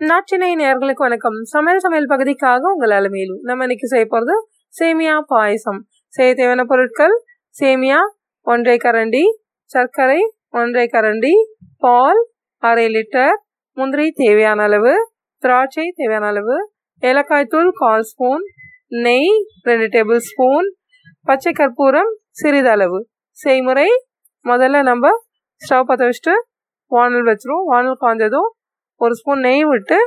நாட்டினை நேர்களுக்கு வணக்கம். சமையல் சமையல் பகுதிக்காக உங்கள் அலமையிலும் நம்ம இன்னைக்கு செய்ய போகிறது சேமியா பாயசம். செய்ய தேவையான பொருட்கள் சேமியா ஒன்றை கரண்டி சர்க்கரை ஒன்றை கரண்டி பால் அரை லிட்டர் முந்திரி தேவையான அளவு திராட்சை தேவையான அளவு ஏலக்காய் தூள் கால் ஸ்பூன் நெய் ரெண்டு டேபிள் ஸ்பூன் பச்சை கற்பூரம் சிறிதளவு செய்முறை முதல்ல நம்ம ஸ்டவ் பற்ற வச்சுட்டு வானல் வச்சிருவோம். வானல் காய்ஞ்சதும் ஒரு ஸ்பூன் நெய் விட்டு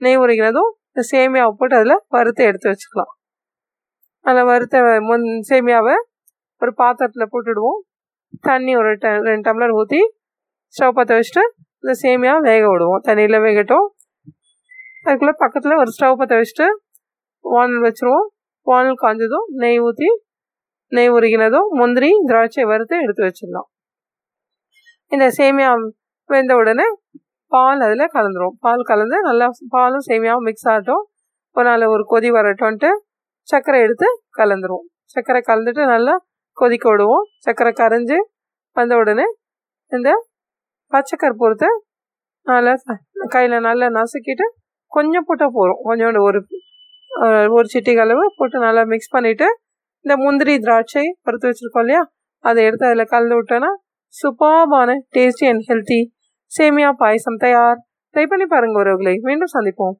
நெய் உரைக்கிறதும் இந்த சேமியாவை போட்டு அதில் வறுத்து எடுத்து வச்சுக்கலாம். அதில் வறுத்த முன் சேமியாவை ஒரு பாத்திரத்தில் போட்டுடுவோம். தண்ணி ஒரு ட ரெண்டு டம்ளர் ஊற்றி ஸ்டவ் பற்ற வச்சுட்டு இந்த சேமியா வேக விடுவோம். தண்ணியில் வேகட்டும். அதுக்குள்ளே பக்கத்தில் ஒரு ஸ்டவ் பற்ற வச்சுட்டு வானல் வச்சுருவோம். வானல் காய்ஞ்சதும் நெய் ஊற்றி நெய் உருகினதும் முந்திரி திராட்சை வறுத்து எடுத்து வச்சிடலாம். இந்த சேமியா வெந்த உடனே பால் அதில் கலந்துரும். பால் கலந்து நல்லா பாலும் சேமியாவும் மிக்ஸ் ஆகட்டும். ஒரு நாள் ஒரு கொதி வரட்டும்ன்ட்டு சர்க்கரை எடுத்து கலந்துருவோம் சர்க்கரை கலந்துட்டு நல்லா கொதிக்க விடுவோம். சர்க்கரை கரைஞ்சி வந்த உடனே இந்த பச்சை கற்பூரத்தை நல்லா கையில் நல்லா நசுக்கிட்டு கொஞ்சம் போட்டால் போகிறோம் கொஞ்சோண்டு ஒரு ஒரு சிட்டிக்கு அளவு போட்டு நல்லா மிக்ஸ் பண்ணிவிட்டு இந்த முந்திரி திராட்சை பறுத்து வச்சுருக்கோம் இல்லையா? அதை எடுத்து அதில் கலந்து விட்டோன்னா சூப்பர்பான டேஸ்டி அண்ட் ஹெல்த்தி சேமியா பாயசம் தயார். ட்ரை பண்ணி பாருங்கள் உறவுகளை. மீண்டும் சந்திப்போம்.